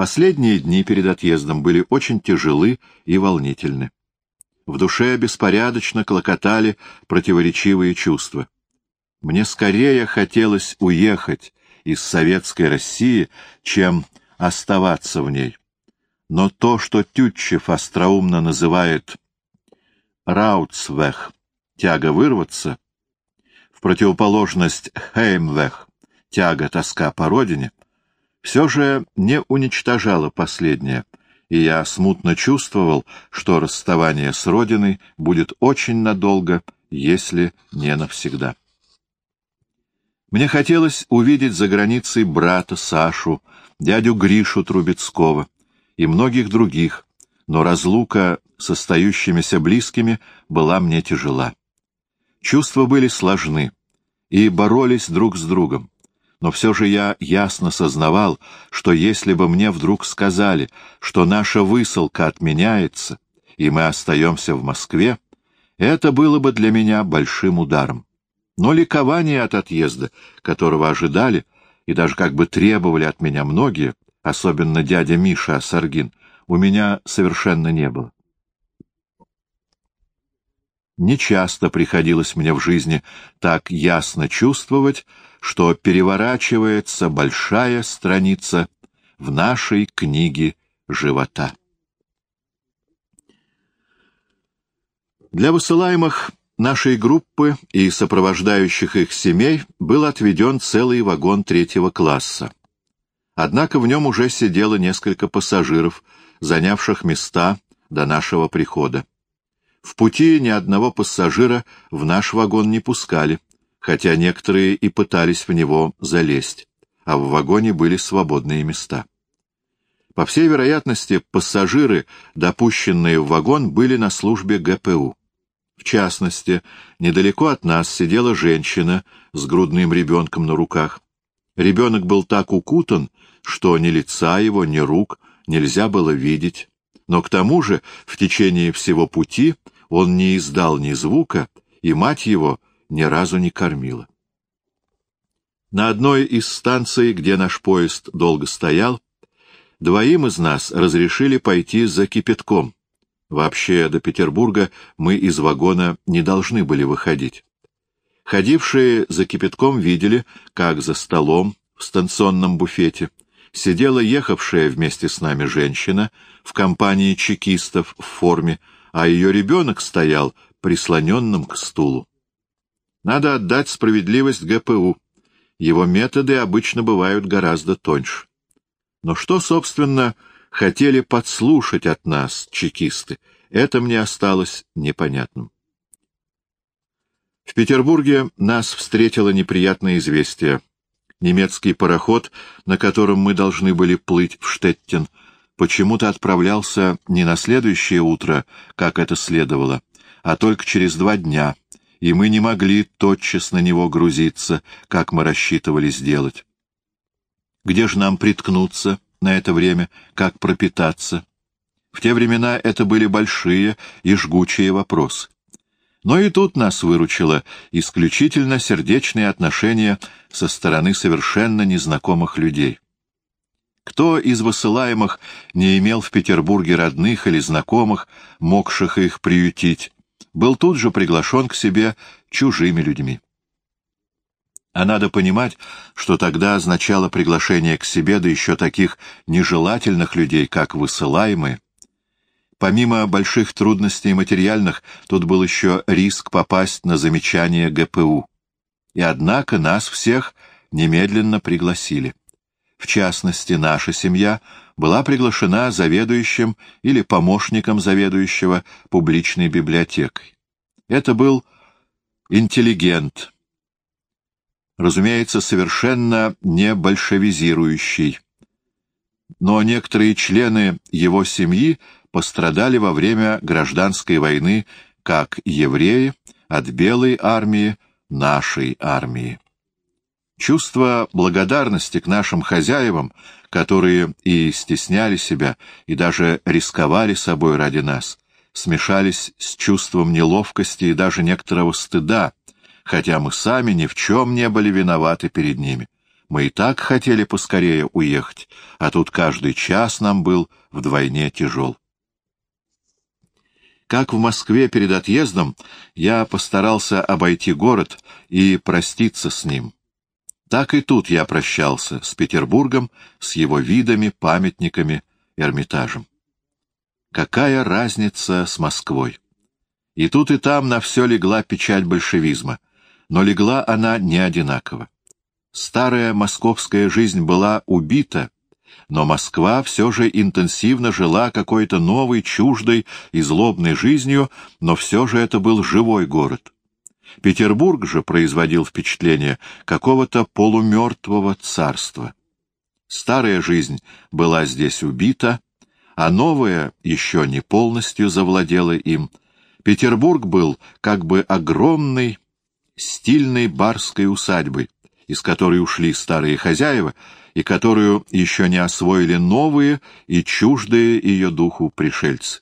Последние дни перед отъездом были очень тяжелы и волнительны. В душе беспорядочно клокотали противоречивые чувства. Мне скорее хотелось уехать из советской России, чем оставаться в ней. Но то, что Тютчев остроумно называет «раутсвех» — тяга вырваться, в противоположность «хеймвех» — тяга, тоска по родине, все же не уничтожало последнее, и я смутно чувствовал, что расставание с родиной будет очень надолго, если не навсегда. Мне хотелось увидеть за границей брата Сашу, дядю Гришу Трубецкого и многих других, но разлука с остающимися близкими была мне тяжела. Чувства были сложны и боролись друг с другом. Но все же я ясно сознавал, что если бы мне вдруг сказали, что наша высылка отменяется, и мы остаемся в Москве, это было бы для меня большим ударом. Но ликование от отъезда, которого ожидали и даже как бы требовали от меня многие, особенно дядя Миша Асаргин, у меня совершенно не было. Нечасто приходилось мне в жизни так ясно чувствовать, что переворачивается большая страница в нашей книге живота. Для высылаемых нашей группы и сопровождающих их семей был отведен целый вагон третьего класса. Однако в нем уже сидело несколько пассажиров, занявших места до нашего прихода. В пути ни одного пассажира в наш вагон не пускали, хотя некоторые и пытались в него залезть, а в вагоне были свободные места. По всей вероятности, пассажиры, допущенные в вагон, были на службе ГПУ. В частности, недалеко от нас сидела женщина с грудным ребенком на руках. Ребенок был так укутан, что ни лица его, ни рук нельзя было видеть. Но к тому же в течение всего пути он не издал ни звука, и мать его ни разу не кормила. На одной из станций, где наш поезд долго стоял, двоим из нас разрешили пойти за кипятком — Вообще, до Петербурга мы из вагона не должны были выходить. Ходившие за кипятком видели, как за столом в станционном буфете сидела ехавшая вместе с нами женщина в компании чекистов в форме, а ее ребенок стоял прислоненным к стулу. Надо отдать справедливость ГПУ. Его методы обычно бывают гораздо тоньше. Но что, собственно, хотели подслушать от нас чекисты, это мне осталось непонятным. В Петербурге нас встретило неприятное известие. Немецкий пароход, на котором мы должны были плыть в Штеттен, почему-то отправлялся не на следующее утро, как это следовало, а только через два дня, и мы не могли тотчас на него грузиться, как мы рассчитывали сделать. Где же нам приткнуться? на это время, как пропитаться. В те времена это были большие и жгучие вопросы. Но и тут нас выручило исключительно сердечные отношения со стороны совершенно незнакомых людей. Кто из высылаемых не имел в Петербурге родных или знакомых, могших их приютить, был тут же приглашен к себе чужими людьми. А надо понимать, что тогда означало приглашение к себе, да еще таких нежелательных людей, как высылаемые. Помимо больших трудностей материальных, тут был еще риск попасть на замечание ГПУ. И однако нас всех немедленно пригласили. В частности, наша семья была приглашена заведующим или помощником заведующего публичной библиотекой. Это был интеллигент, разумеется, совершенно не большевизирующий. Но некоторые члены его семьи пострадали во время гражданской войны как евреи от белой армии нашей армии. Чувство благодарности к нашим хозяевам, которые и стесняли себя, и даже рисковали собой ради нас, смешались с чувством неловкости и даже некоторого стыда, хотя мы сами ни в чем не были виноваты перед ними. Мы и так хотели поскорее уехать, а тут каждый час нам был вдвойне тяжел. Как в Москве перед отъездом, я постарался обойти город и проститься с ним. Так и тут я прощался с Петербургом, с его видами, памятниками, Эрмитажем. Какая разница с Москвой? И тут и там на все легла печать большевизма, но легла она не одинаково. Старая московская жизнь была убита, но Москва все же интенсивно жила какой-то новой, чуждой и злобной жизнью, но все же это был живой город. Петербург же производил впечатление какого-то полумертвого царства. Старая жизнь была здесь убита, а новая еще не полностью завладела им. Петербург был как бы огромной, стильной барской усадьбой, из которой ушли старые хозяева, и которую еще не освоили новые и чуждые ее духу пришельцы.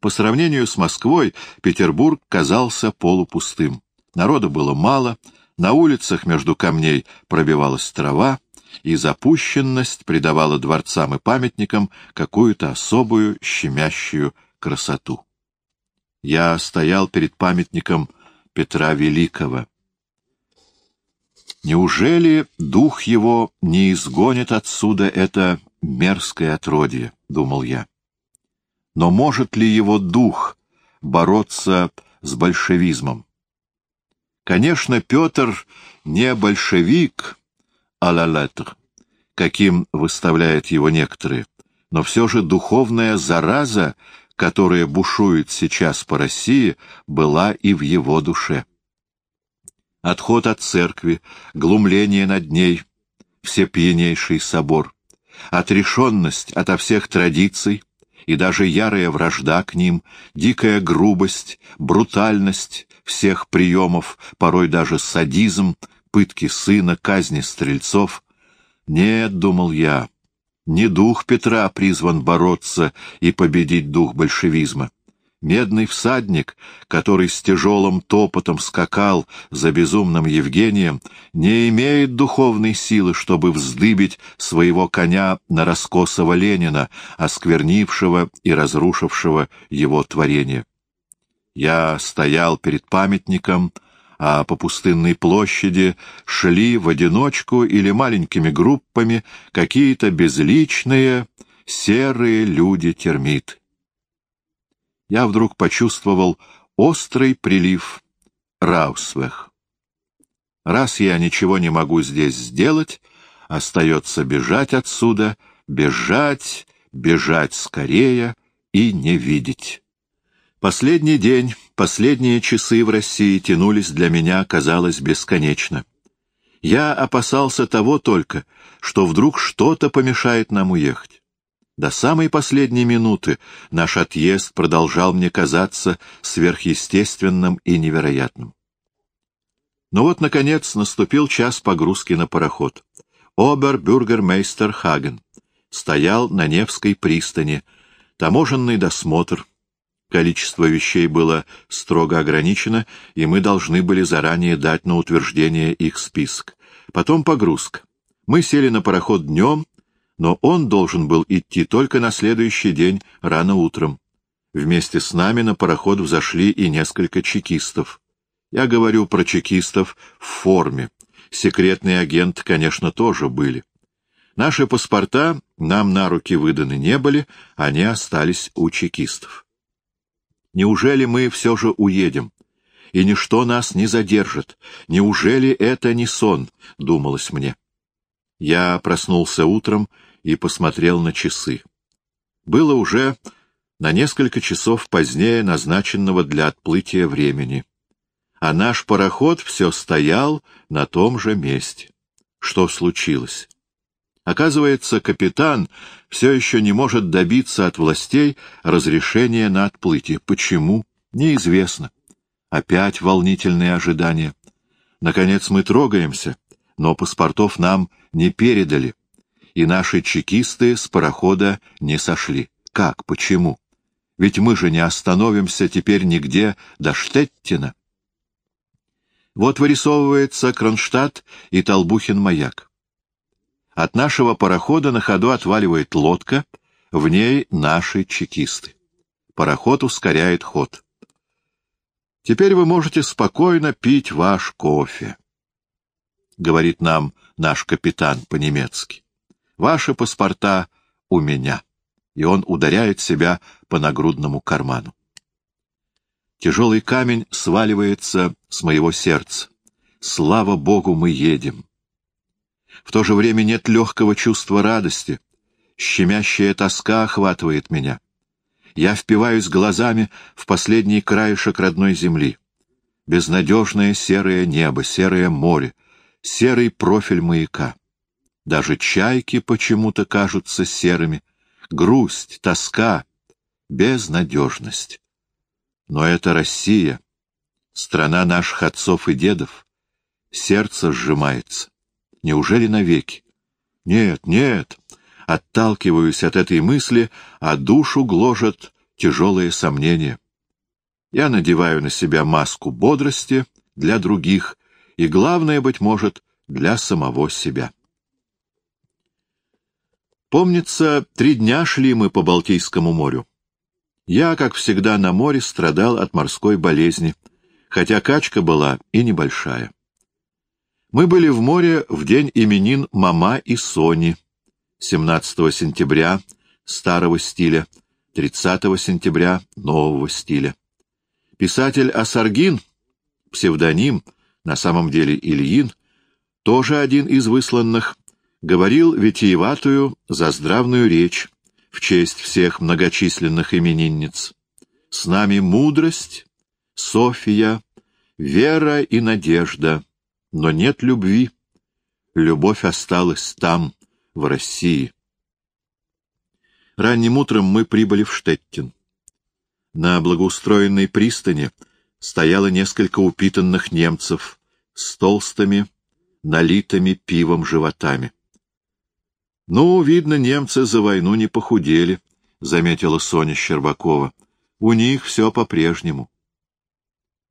По сравнению с Москвой Петербург казался полупустым. Народа было мало, на улицах между камней пробивалась трава, и запущенность придавала дворцам и памятникам какую-то особую щемящую красоту. Я стоял перед памятником Петра Великого. Неужели дух его не изгонит отсюда это мерзкое отродье, — думал я. Но может ли его дух бороться с большевизмом? Конечно, Петр не большевик, а ла летр, каким выставляют его некоторые, но все же духовная зараза, которая бушует сейчас по России, была и в его душе отход от церкви, глумление над ней, всепьянейший собор, отрешенность ото всех традиций и даже ярая вражда к ним, дикая грубость, брутальность всех приемов, порой даже садизм, пытки сына, казни стрельцов. Нет, — думал я, — не дух Петра призван бороться и победить дух большевизма. Медный всадник, который с тяжелым топотом скакал за безумным Евгением, не имеет духовной силы, чтобы вздыбить своего коня на раскосого Ленина, осквернившего и разрушившего его творение. Я стоял перед памятником, а по пустынной площади шли в одиночку или маленькими группами какие-то безличные серые люди-термиты я вдруг почувствовал острый прилив Раусвех. Раз я ничего не могу здесь сделать, остается бежать отсюда, бежать, бежать скорее и не видеть. Последний день, последние часы в России тянулись для меня, казалось, бесконечно. Я опасался того только, что вдруг что-то помешает нам уехать. До самой последней минуты наш отъезд продолжал мне казаться сверхъестественным и невероятным. Но вот, наконец, наступил час погрузки на пароход. Обер-бюргермейстер Хаген стоял на Невской пристани, таможенный досмотр. Количество вещей было строго ограничено, и мы должны были заранее дать на утверждение их список. Потом погрузка. Мы сели на пароход днем но он должен был идти только на следующий день рано утром. Вместе с нами на пароход взошли и несколько чекистов. Я говорю про чекистов в форме. Секретные агенты, конечно, тоже были. Наши паспорта нам на руки выданы не были, они остались у чекистов. Неужели мы все же уедем? И ничто нас не задержит. Неужели это не сон, думалось мне. Я проснулся утром и посмотрел на часы. Было уже на несколько часов позднее назначенного для отплытия времени. А наш пароход все стоял на том же месте. Что случилось? Оказывается, капитан все еще не может добиться от властей разрешения на отплытие. Почему? Неизвестно. Опять волнительные ожидания. Наконец мы трогаемся, но паспортов нам не передали и наши чекисты с парохода не сошли. Как? Почему? Ведь мы же не остановимся теперь нигде до Штеттина. Вот вырисовывается Кронштадт и Толбухин-маяк. От нашего парохода на ходу отваливает лодка, в ней наши чекисты. Пароход ускоряет ход. Теперь вы можете спокойно пить ваш кофе, — говорит нам наш капитан по-немецки. Ваши паспорта у меня. И он ударяет себя по нагрудному карману. Тяжелый камень сваливается с моего сердца. Слава Богу, мы едем. В то же время нет легкого чувства радости. Щемящая тоска охватывает меня. Я впиваюсь глазами в последний краешек родной земли. Безнадежное серое небо, серое море, серый профиль маяка. Даже чайки почему-то кажутся серыми. Грусть, тоска, безнадежность. Но это Россия, страна наших отцов и дедов. Сердце сжимается. Неужели навеки? Нет, нет. Отталкиваюсь от этой мысли, а душу гложет тяжелые сомнения. Я надеваю на себя маску бодрости для других и, главное, быть может, для самого себя. Помнится, три дня шли мы по Балтийскому морю. Я, как всегда, на море страдал от морской болезни, хотя качка была и небольшая. Мы были в море в день именин Мама и Сони, 17 сентября старого стиля, 30 сентября нового стиля. Писатель Асаргин, псевдоним, на самом деле Ильин, тоже один из высланных, говорил витиеватую заздравную речь, в честь всех многочисленных именинниц. С нами мудрость, София, вера и надежда, но нет любви. Любовь осталась там, в России. Ранним утром мы прибыли в Штеттин. На благоустроенной пристани стояло несколько упитанных немцев с толстыми, налитыми пивом животами. «Ну, видно, немцы за войну не похудели», — заметила Соня Щербакова. «У них все по-прежнему».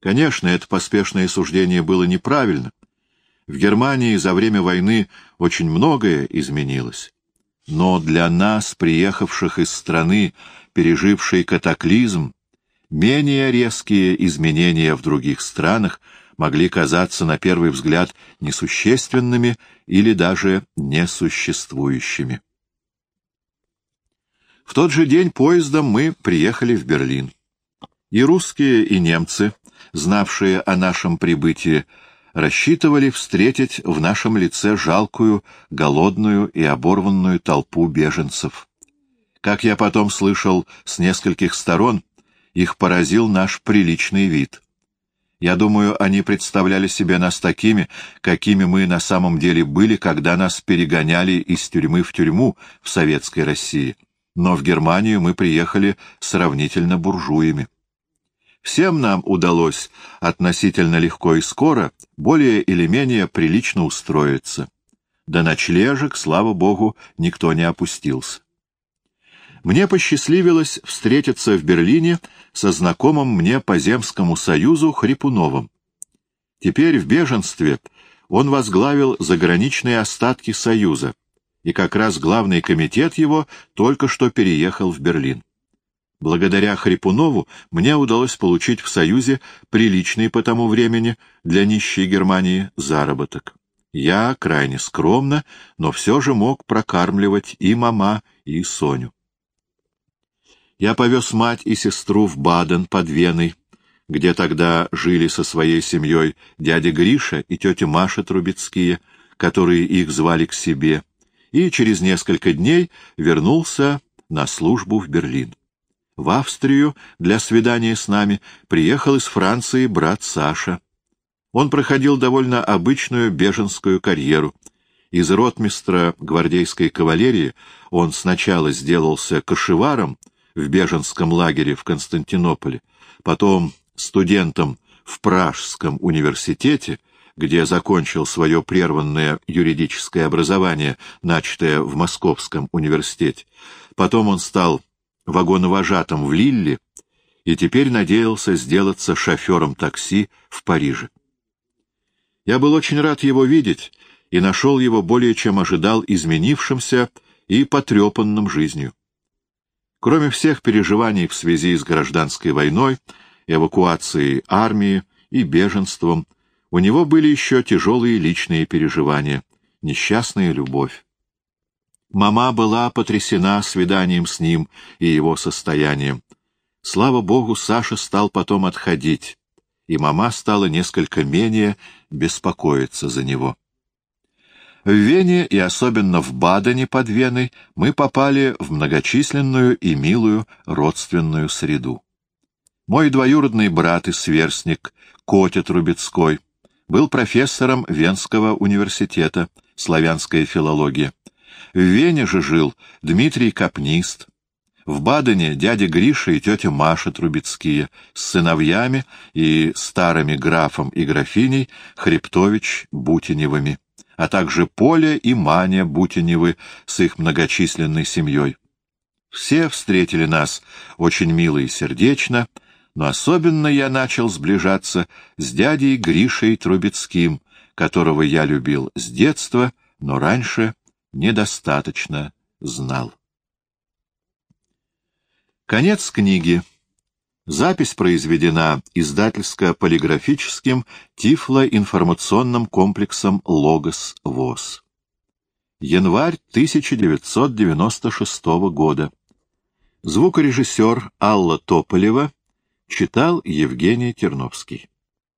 Конечно, это поспешное суждение было неправильно. В Германии за время войны очень многое изменилось. Но для нас, приехавших из страны, пережившей катаклизм, менее резкие изменения в других странах могли казаться на первый взгляд несущественными или даже несуществующими. В тот же день поездом мы приехали в Берлин. И русские, и немцы, знавшие о нашем прибытии, рассчитывали встретить в нашем лице жалкую, голодную и оборванную толпу беженцев. Как я потом слышал с нескольких сторон, их поразил наш приличный вид — я думаю, они представляли себе нас такими, какими мы на самом деле были, когда нас перегоняли из тюрьмы в тюрьму в Советской России. Но в Германию мы приехали сравнительно буржуями. Всем нам удалось относительно легко и скоро более или менее прилично устроиться. До ночлежек, слава богу, никто не опустился. Мне посчастливилось встретиться в Берлине со знакомым мне по Земскому союзу Хрипуновым. Теперь в беженстве он возглавил заграничные остатки Союза, и как раз главный комитет его только что переехал в Берлин. Благодаря Хрипунову мне удалось получить в Союзе приличный по тому времени для нищей Германии заработок. Я крайне скромно, но все же мог прокармливать и мама, и Соню. Я повез мать и сестру в Баден под Веной, где тогда жили со своей семьей дядя Гриша и тетя Маша Трубецкие, которые их звали к себе, и через несколько дней вернулся на службу в Берлин. В Австрию для свидания с нами приехал из Франции брат Саша. Он проходил довольно обычную беженскую карьеру. Из ротмистра гвардейской кавалерии он сначала сделался кошеваром, в беженском лагере в Константинополе, потом студентом в Пражском университете, где закончил свое прерванное юридическое образование, начатое в Московском университете. Потом он стал вагоновожатым в Лилле и теперь надеялся сделаться шофером такси в Париже. Я был очень рад его видеть и нашел его более чем ожидал изменившимся и потрепанным жизнью. Кроме всех переживаний в связи с гражданской войной, эвакуацией армии и беженством, у него были еще тяжелые личные переживания, несчастная любовь. Мама была потрясена свиданием с ним и его состоянием. Слава богу, Саша стал потом отходить, и мама стала несколько менее беспокоиться за него. В Вене и особенно в Бадене под Веной мы попали в многочисленную и милую родственную среду. Мой двоюродный брат и сверстник, Котя Трубецкой, был профессором Венского университета, славянская филология. В Вене же жил Дмитрий Капнист, в Бадене дядя Гриша и тетя Маша Трубецкие с сыновьями и старыми графом и графиней Хребтович-Бутиневыми, а также Поля и Маня Бутиневы с их многочисленной семьей. Все встретили нас очень мило и сердечно, но особенно я начал сближаться с дядей Гришей Трубецким, которого я любил с детства, но раньше недостаточно знал. Конец книги. Запись произведена издательско-полиграфическим тифло-информационным комплексом «Логос ВОЗ». Январь 1996 года. Звукорежиссер Алла Тополева читал Евгений Терновский.